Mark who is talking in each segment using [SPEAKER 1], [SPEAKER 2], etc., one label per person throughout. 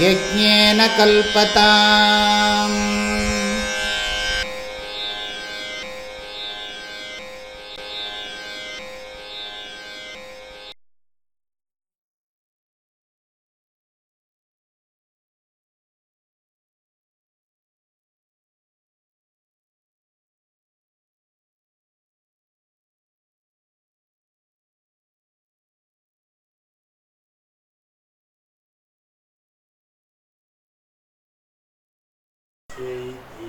[SPEAKER 1] यज्ञेन कल्पताम्।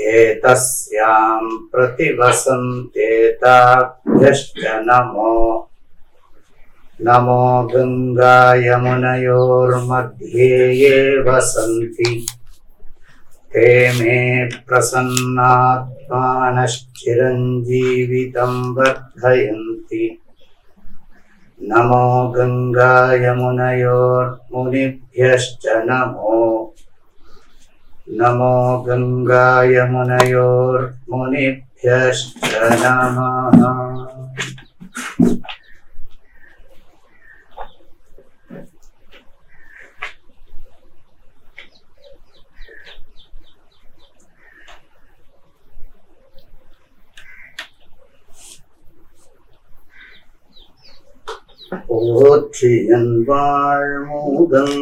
[SPEAKER 2] एतस्यां प्रतिवसन्तेताभ्यश्च नमो नमो गङ्गायमुनयोर्मध्ये ये वसन्ति। ते मे प्रसन्नात्मानश्चिरञ्जीवितं वर्धयन्ति। नमो गङ्गायमुनयोर्मुनिभ्यश्च नमो नमो गङ्गायमुनयोर्मुनिभ्यश्च नमः போற்றியன் வாழ்முதல்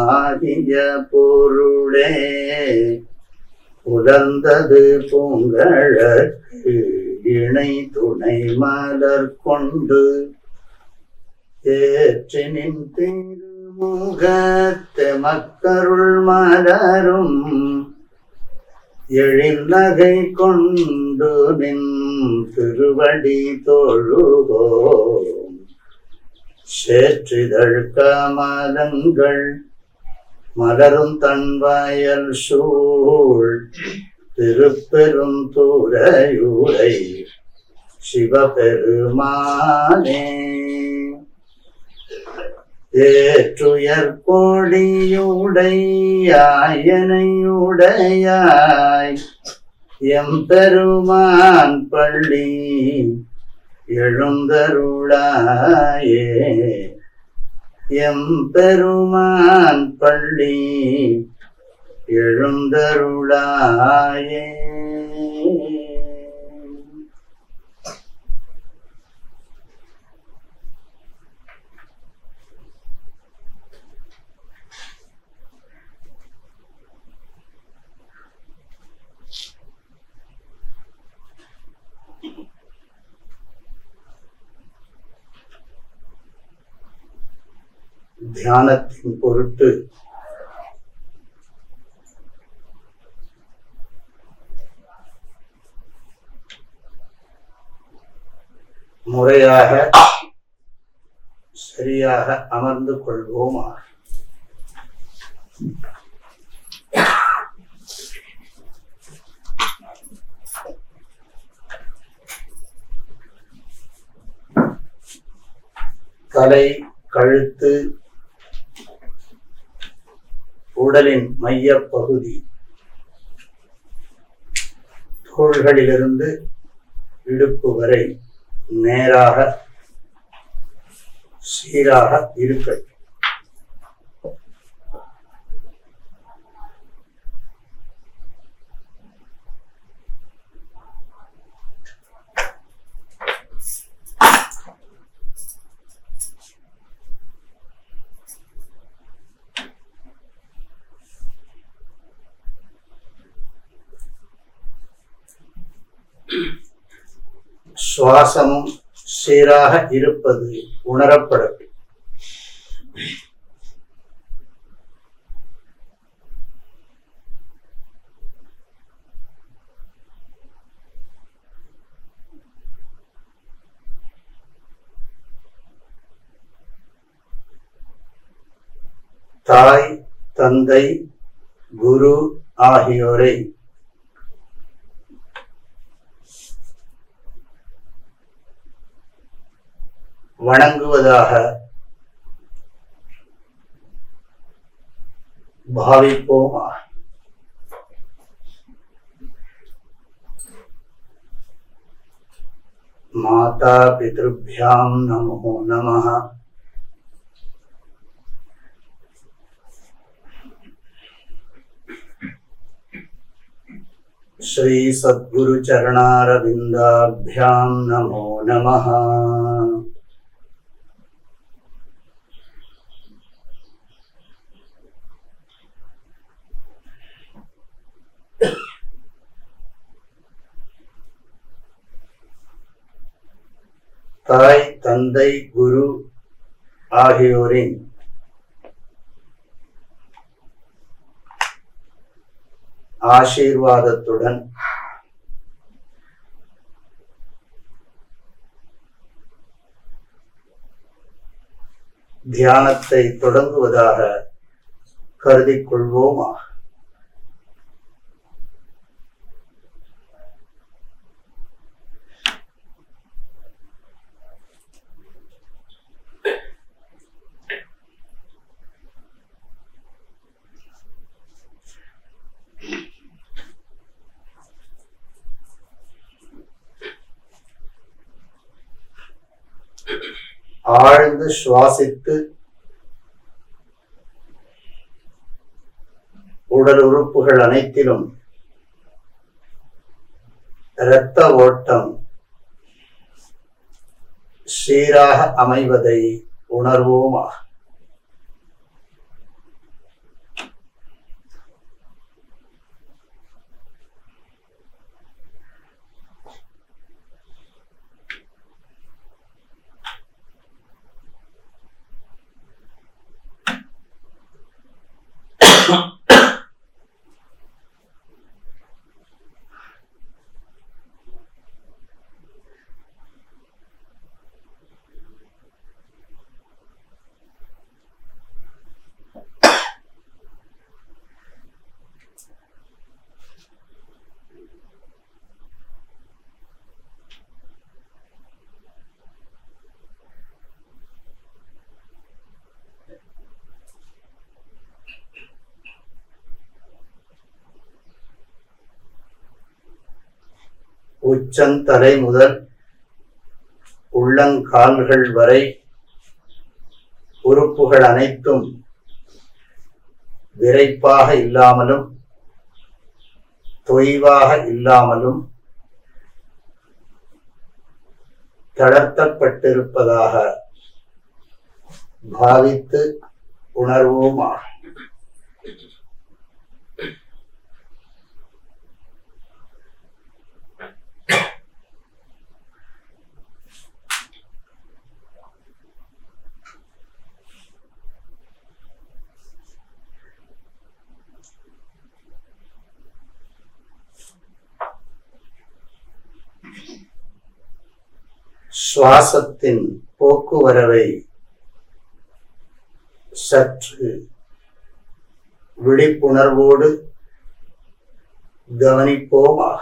[SPEAKER 2] ஆகிய பொருளே. உலர்ந்தது பூங்கழற்கு இணை துணை மலர் கொண்டு ஏற்றினின் திருமுகத்து மக்கருள் மலரும் எழில்நகை கொண்டு நின் திருவடி தொழுவோம் சேற்றிதழ் கமலங்கள் மலரும் தன்வாயல் சூழ் திருப்பெரும் தூரையூரை சிவபெருமானே. ஏற்றுயர் கொடியுடையாயனையுடையாய் எம்பெருமான் பள்ளி எழுந்தருளாயே. எம்பெருமான் பள்ளி எழுந்தருளாயே. தியானத்தின் பொருட்டு. முறையாக சரியாக அமர்ந்து கொள்வோமா? தலை கழுத்து உடலின் மையப் பகுதி தோள்களிலிருந்து இடுப்பு வரை நேராக சீராக இருக்கட்டும் சுவாசமும் சீராக இருப்பது உணரப்படட்டும் தாய் தந்தை குரு ஆகியோரை வணங்குவதாக பாவிப்போமா. माता पितृभ्यां नमो नमः श्रीसद्गुरुचरणारविन्दाभ्यां नमो नमः தாய் தந்தை குரு ஆகியோரின் ஆசீர்வாதத்துடன் தியானத்தை தொடங்குவதாக கருதிக்கொள்வோமா ஆழ்ந்து சுவாசித்து உடல் உறுப்புகள் அனைத்திலும் இரத்த ஓட்டம் சீராக அமைவதை உணர்வோமா உச்சந்தலை முதல் உள்ளங்கால்கள் வரை உறுப்புகள் அனைத்தும் விரைப்பாக இல்லாமலும் தொய்வாக இல்லாமலும் தளர்த்தப்பட்டிருப்பதாக பாவித்து உணர்வோமா? சுவாசத்தின் போக்குவரவை சற்று விழிப்புணர்வோடு கவனிப்போமாக.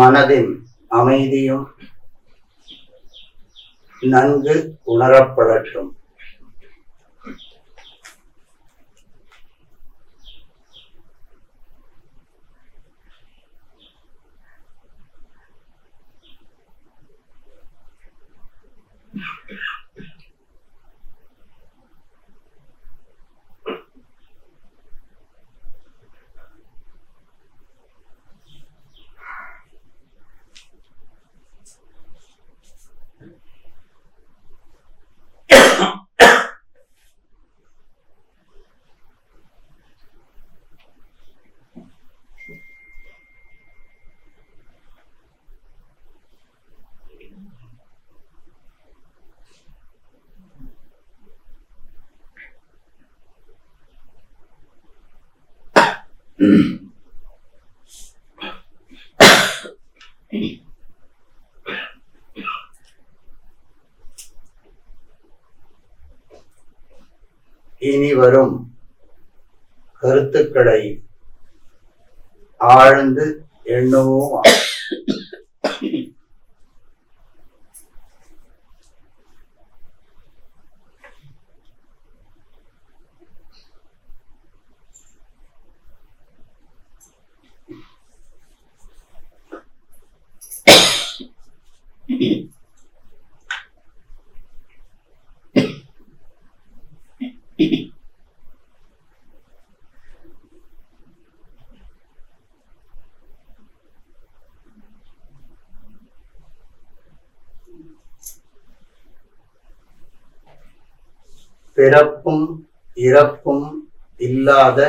[SPEAKER 2] மனதின் அமைதியும் நன்கு உணரப்படட்டும். இனி வரும் கருத்துக்களை ஆழ்ந்து எண்ணுவோம். பிறப்பும் இறப்பும் இல்லாத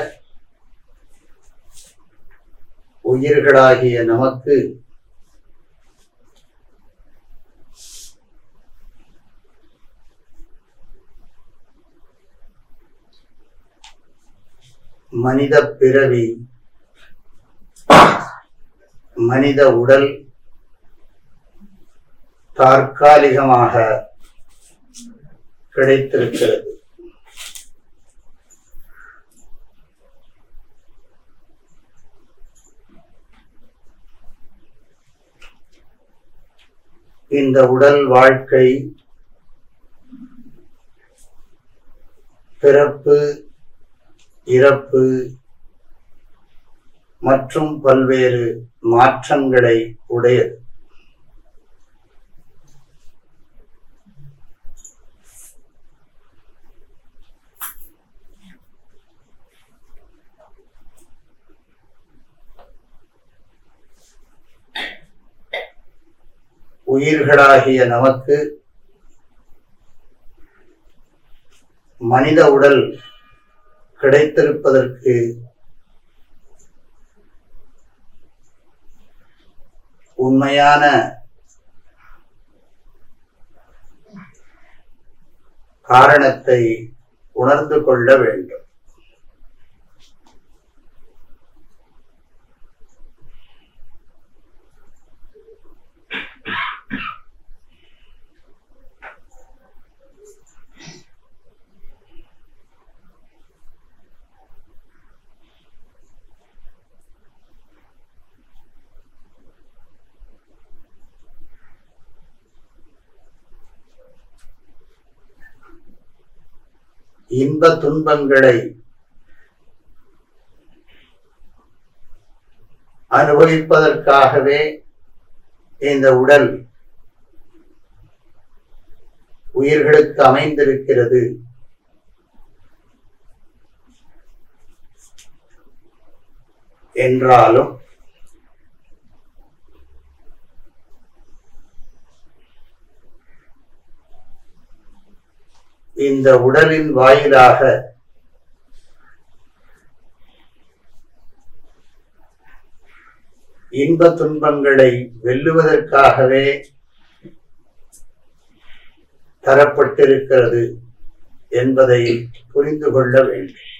[SPEAKER 2] உயிர்களாகிய நமக்கு மனித பிறவி மனித உடல் தற்காலிகமாக கிடைத்திருக்கிறது. இந்த உடல் வாழ்க்கை பிறப்பு இறப்பு மற்றும் பல்வேறு மாற்றங்களை உடையது. உயிர்களாகிய நமக்கு மனித உடல் கிடைத்திருப்பதற்கு உண்மையான காரணத்தை உணர்ந்து கொள்ள வேண்டும். இன்ப துன்பங்களை அனுபவிப்பதற்காகவே இந்த உடல் உயிர்களுக்கு அமைந்திருக்கிறது. என்றாலும் இந்த உடலின் வாயிலாக இன்ப துன்பங்களை வெல்லுவதற்காகவே தரப்பட்டிருக்கிறது என்பதை புரிந்து கொள்ள வேண்டும்.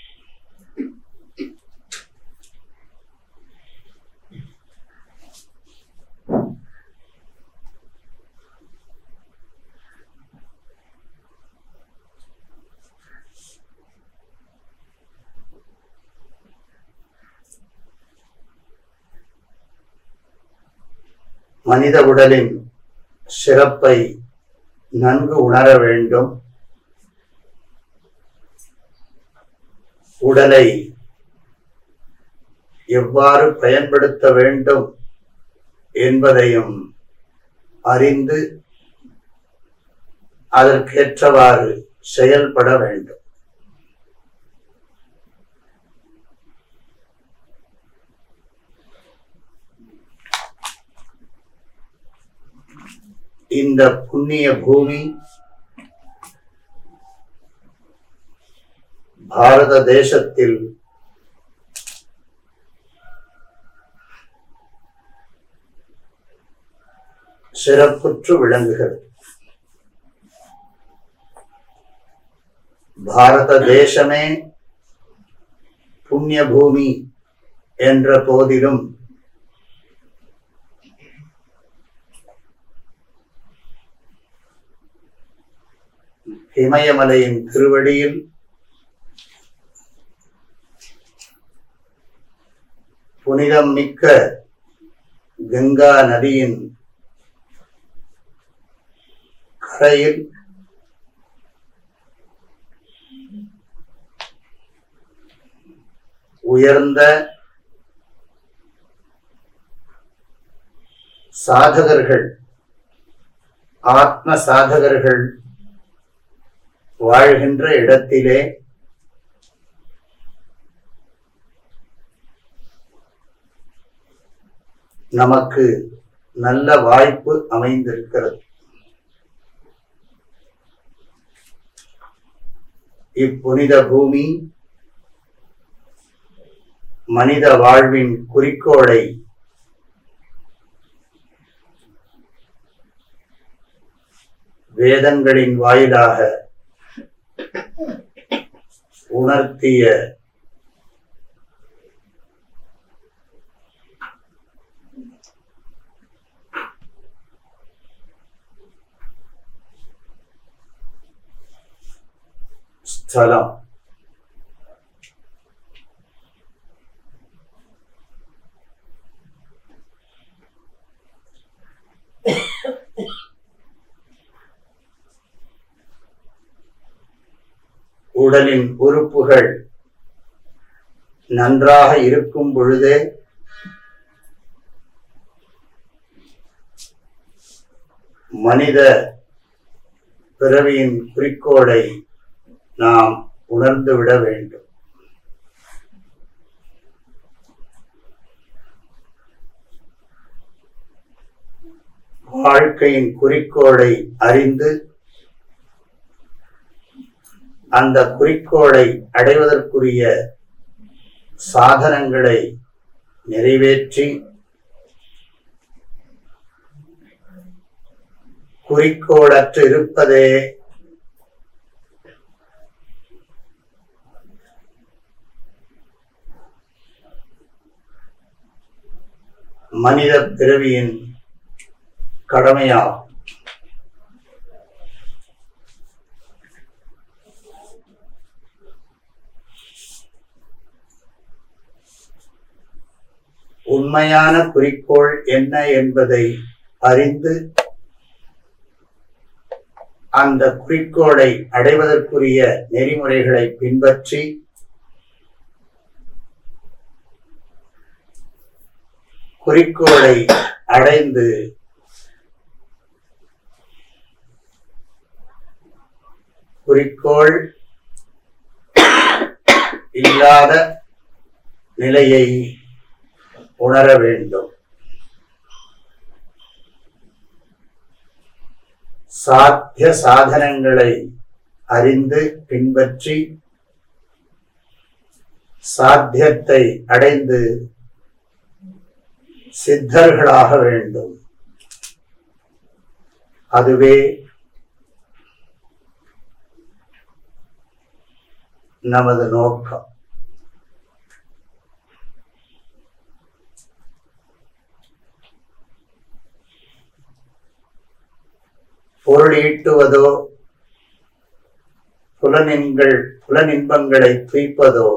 [SPEAKER 2] மனித உடலின் சிறப்பை நன்கு உணர வேண்டும். உடலை எவ்வாறு பயன்படுத்த வேண்டும் என்பதையும் அறிந்து அதற்கேற்றவாறு செயல்பட வேண்டும். இந்த புண்ணிய பூமி பாரத தேசத்தில் சிறப்புற்று விளங்குகிறது. பாரத தேசமே புண்ணிய பூமி என்ற போதிலும் இமயமலையின் திருவடியில் புனிதம் மிக்க கங்கா நதியின் கரையில் உயர்ந்த சாதகர்கள் ஆத்ம சாதகர்கள் வாழ்கின்ற இடத்திலே நமக்கு நல்ல வாய்ப்பு அமைந்திருக்கிறது. இப்புனித பூமி மனித வாழ்வின் குறிக்கோளை வேதங்களின் வாயிலாக உணர்த்திய ஸ்தலம் உடலின் உறுப்புகள் நன்றாக இருக்கும் பொழுதே மனித பிறவியின் குறிக்கோளை நாம் உணர்ந்துவிட வேண்டும். வாழ்க்கையின் குறிக்கோளை அறிந்து அந்த குறிக்கோளை அடைவதற்குரிய சாதனங்களை நிறைவேற்றி குறிக்கோளற்று இருப்பதே மனித பிறவியின் கடமையாகும். உண்மையான குறிக்கோள் என்ன என்பதை அறிந்து அந்த குறிக்கோளை அடைவதற்குரிய நெறிமுறைகளை பின்பற்றி குறிக்கோளை அடைந்து குறிக்கோள் இல்லாத நிலையை உணர வேண்டும். சாத்திய சாதனங்களை அறிந்து பின்பற்றி சாத்தியத்தை அடைந்து சித்தர்களாக வேண்டும். அதுவே நமது நோக்கம். பொருள் ஈட்டுவதோ புலனின்கள் புலனின்பங்களை துய்ப்பதோ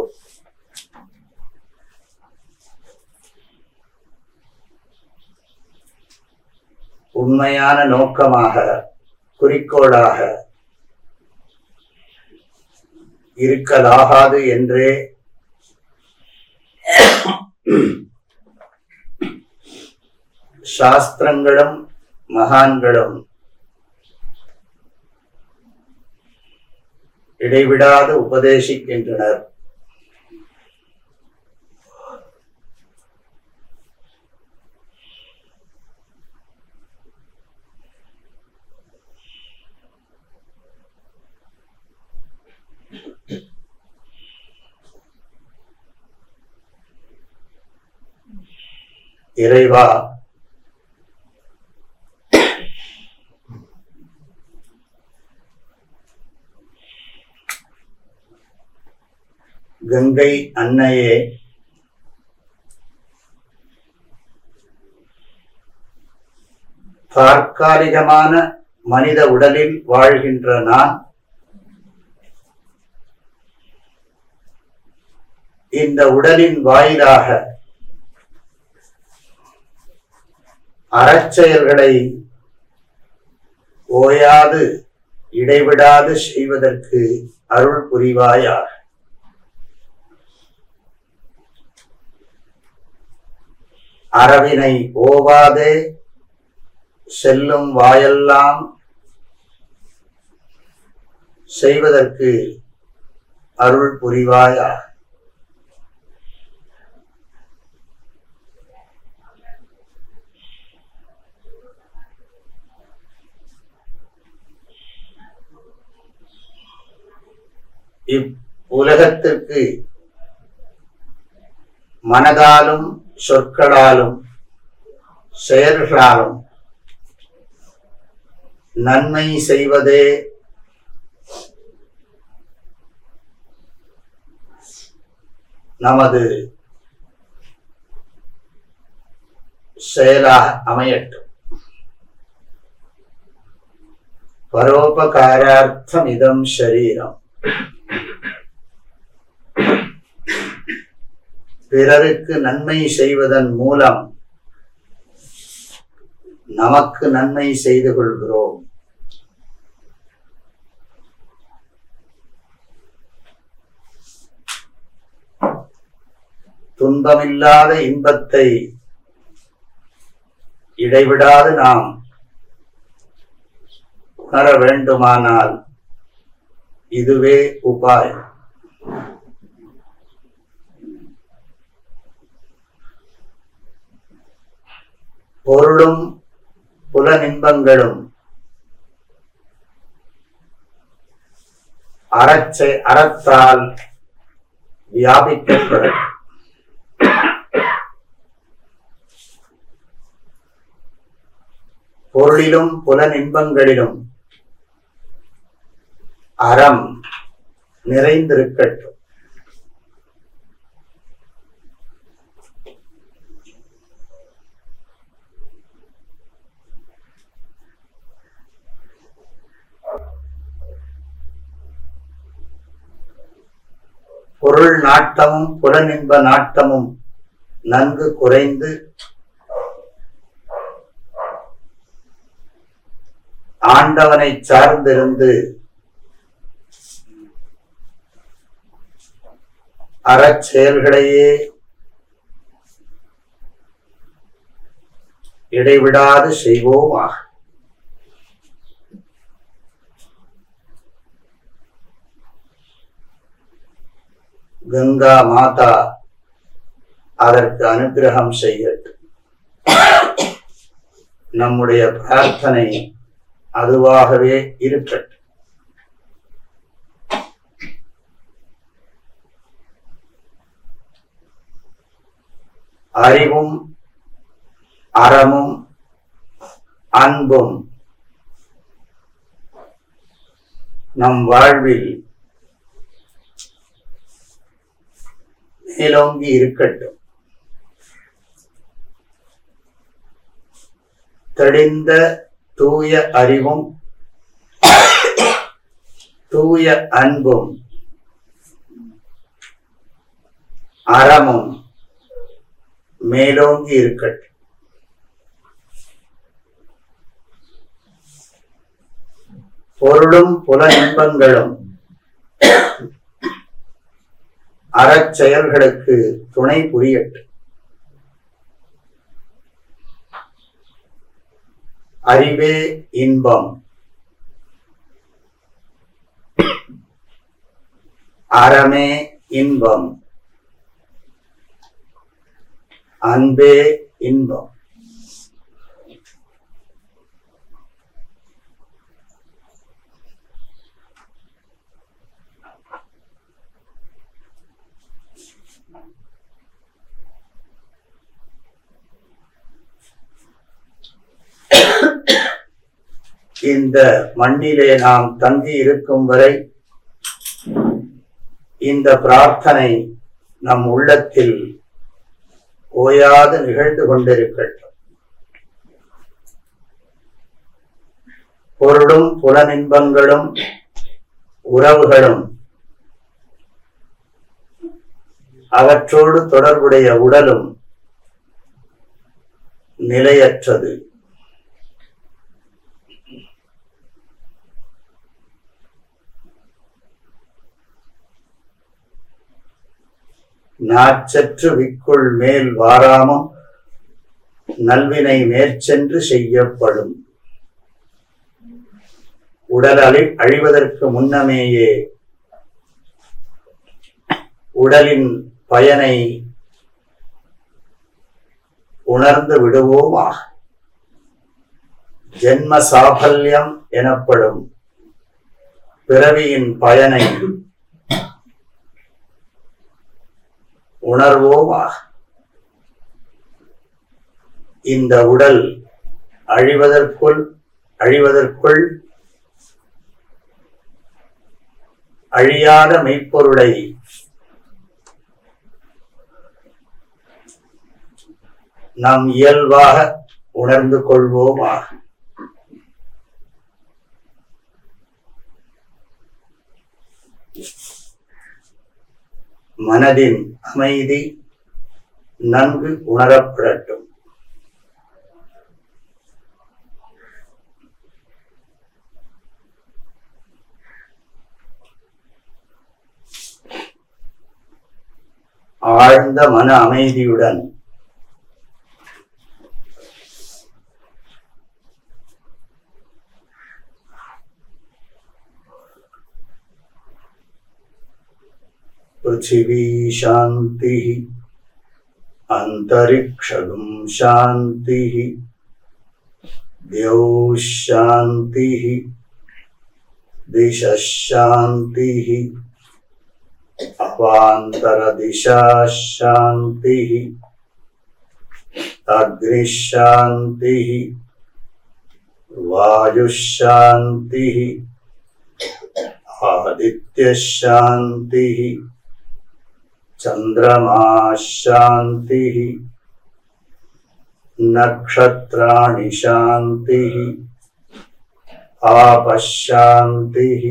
[SPEAKER 2] உண்மையான நோக்கமாக குறிக்கோளாக இருக்கலாகாது என்றே சாஸ்திரங்களும் மகான்களும் இடைவிடாது உபதேசிக்கின்றனர். இறைவா கங்கை அன்னையே. தற்காலிகமான மனித உடலில் வாழ்கின்ற நான் இந்த உடலின் வாயிலாக அறச்செயல்களை ஓயாது இடைவிடாது செய்வதற்கு அருள் புரிவாயார் அறவினை ஓவாதே செல்லும் வாயெல்லாம் செய்வதற்கு அருள் புரிவாயா? இவ்வுலகத்திற்கு மனதாலும் சொற்களாலும் செயல்களாலும் நன்மை செய்வதே நமது செயலாக அமையட்டும். பரோபகாரார்த்தம் இதம் ஷரீரம். பிறருக்கு நன்மை செய்வதன் மூலம் நமக்கு நன்மை செய்து கொள்கிறோம். துன்பமில்லாத இன்பத்தை இடைவிடாது நாம். உணர வேண்டுமானால் இதுவே உபாயம். பொருளும் புலனின்பங்களும் அறச்சை அறத்தால் வியாபிக்கப்படும். பொருளிலும் புலனின்பங்களிலும் அறம் நிறைந்திருக்கட்டும் பொருள் நாட்டமும் புலனின்ப நாட்டமும் நன்கு குறைந்து ஆண்டவனை சார்ந்திருந்து அறச்செயல்களையே இடைவிடாது செய்வோமாக. கங்கா மாதா அதற்கு அனுகிரகம் செய்யட்டும். நம்முடைய பிரார்த்தனை அதுவாகவே இருக்கட்டும். அறிவும் அறமும் அன்பும் நம் வாழ்வில் மேலோங்கி இருக்கட்டும். தெளிந்த தூய அறிவும் தூய அன்பும் அறமும் மேலோங்கி இருக்கட்டும். பொருளும் புல இன்பங்களும் அறச்செயல்களுக்கு துணை புரியட்டு. அறிவே இன்பம். அறமே இன்பம். அன்பே இன்பம். இந்த மண்ணிலே நாம் தங்கி இருக்கும் வரை இந்த பிரார்த்தனை நம் உள்ளத்தில் ஓயாது நிகழ்ந்து கொண்டிருக்கட்டும். பொருளும் புலனின்பங்களும் உறவுகளும் அவற்றோடு தொடர்புடைய உடலும் நிலையற்றது. நாச்சற்று விக்குள் மேல் வாராமம் நல்வினை மேற்சென்று செய்யப்படும். உடல் அழி அழிவதற்கு முன்னமேயே உடலின் பயனை உணர்ந்து விடுவோமா ஜென்ம சாபல்யம் எனப்படும் பிறவியின் பயனை உணர்வோமா இந்த உடல் அழிவதற்குள் அழிவதற்குள் அழியாத மெய்ப்பொருளை நாம் இயல்பாக உணர்ந்து கொள்வோமா மனதின் அமைதி நன்கு உணரப்படட்டும். ஆழ்ந்த மன அமைதியுடன் पृथिवी शांति अंतरिक्षगम शांति शांति दिश अपांतर दिशा शांति अग्निशांति वायुशांति आदित्यशान्तिः चन्द्रमा शान्तिः नक्षत्राणि शान्तिः आपः शान्तिः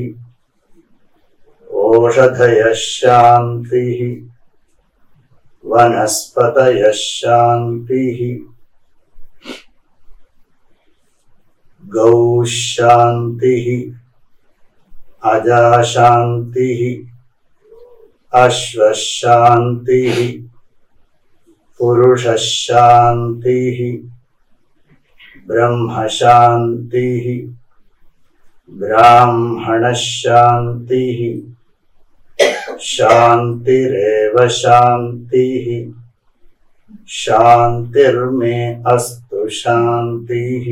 [SPEAKER 2] ओषधयः शान्तिः वनस्पतयः शान्तिः गौः शान्तिः अजाशान्तिः। अश्वशान्तिः। पुरुषशान्तिः। ब्रह्मशान्तिः। ब्राह्मणशान्तिः। शान्तिरेव शान्तिः। शान्तिर्मे अस्तु शान्तिः।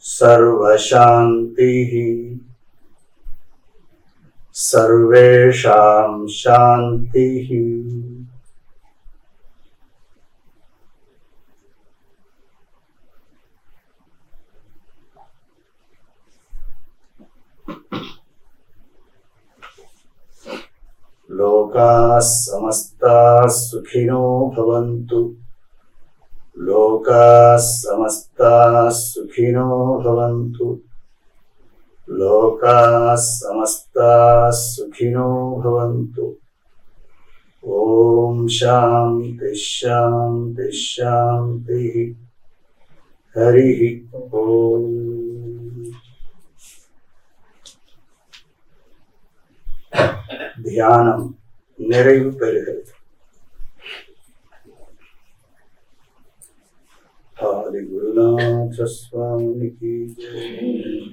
[SPEAKER 2] सर्वशान्तिः। सर्वेषां शान्तिः। लोकाः समस्ताः सुखिनो भवन्तु। लोकाः समस्ताः सुखिनो भवन्तु। लोकाः समस्ताः सुखिनो भवन्तु ॐ शान्तिः शान्तिः शान्तिः हरिः ॐ தியானம் நிறைவு பெறுகிறது ஆதி குருநாத சுவாமிக்கு ஜெய்